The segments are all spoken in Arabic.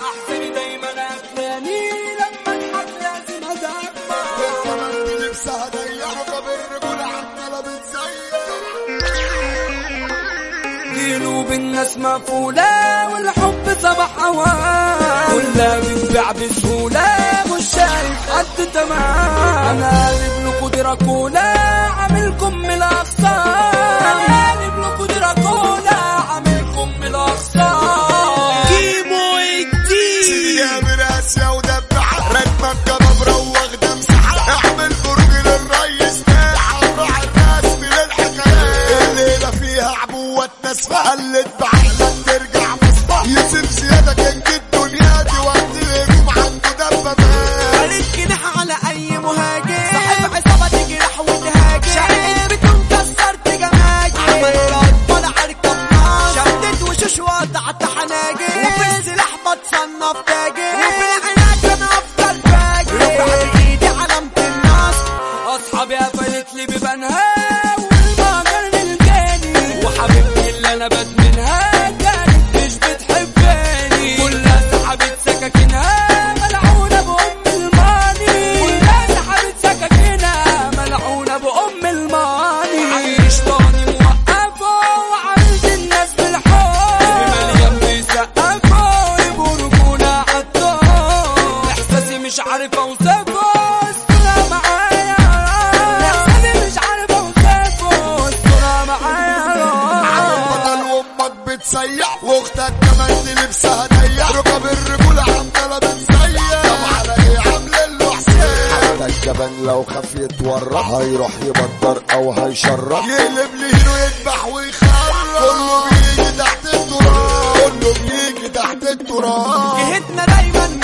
أحسن دايما هتلاقيني لما اضحك لازم ازعق والكمان دي لبسها ضيقه طب الرجوله حتى لا بتزيق قلوب الناس مقفولة والحب صباح أوان. كلها بتبيع بسهولة مش شايف قد تمام. اللي لبسها ضيق ركب الرجولة عمالة بنزيق طب على إيه عاملة له حتى الجبان لو خاف يتورط. هيروح يبدر أو هيشرط يقلب لهيرو يذبح ويخرب كله بيجي تحت التراب. كله بيجي تحت التراب. جهتنا دايما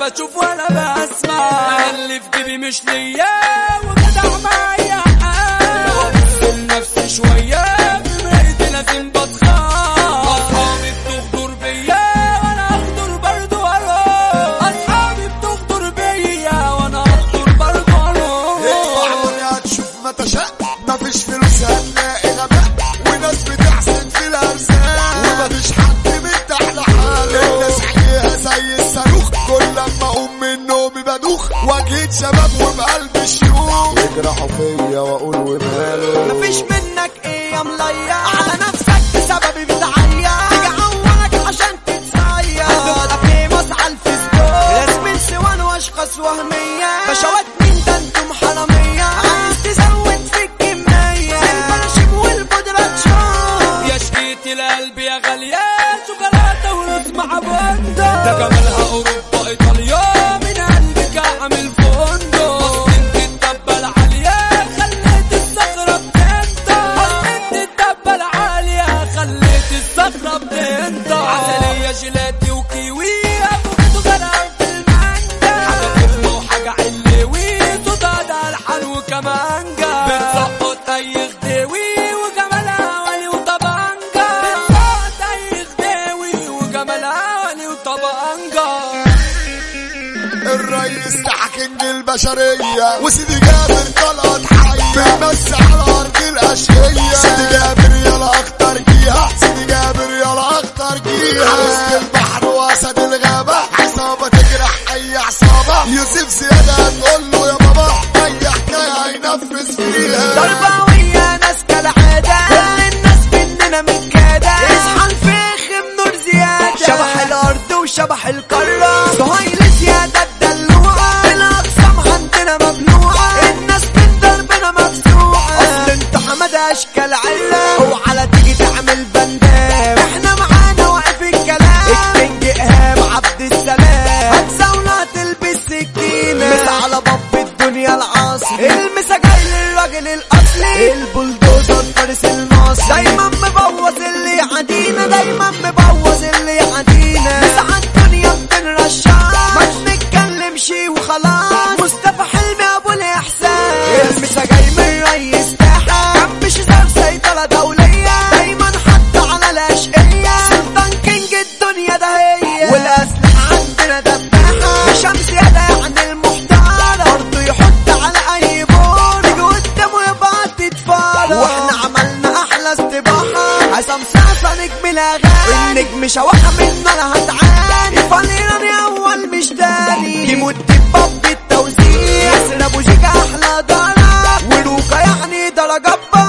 بشوف ولا بسمع اللي في جيبي مش ليا. واجيت شباب وبقلب الشيوخ. يجرحوا فيا وأقول وماله. مفيش منك إيه يا مليا على نفسك بسببي بتعيا تيجي عوالك عشان تتسيا هتبقى في على الفيسبوك رسمين سوان وأشخاص وهمية. فشوات مين ده أنتم حرامية. عايز تزود في الكمية. البلاشيب والبودرة تشوف. يا شقيتي لقلبي يا غالية. شوكولاتة ورز مع بنده الرئيس تحكينج البشرية وسيدي جابر طلعت حية. بيمس على أرض الأشقية. سيدي جابر يلا أكتر جيها سيدي جابر يلا أكتر جيها وسط البحر وأسد الغابة. عصابة تجرح أي عصابة. يوسف زيادة هتقول له يا بابا أي حكاية هينفذ فيها. بلا غالي النجم شواحة منه أنا هتعاني. فنيراني أول مش تاني. دي متبقى بالتوزيع. ياسر ابو جيكا أحلى درجة ولوكا يعني درجة بقى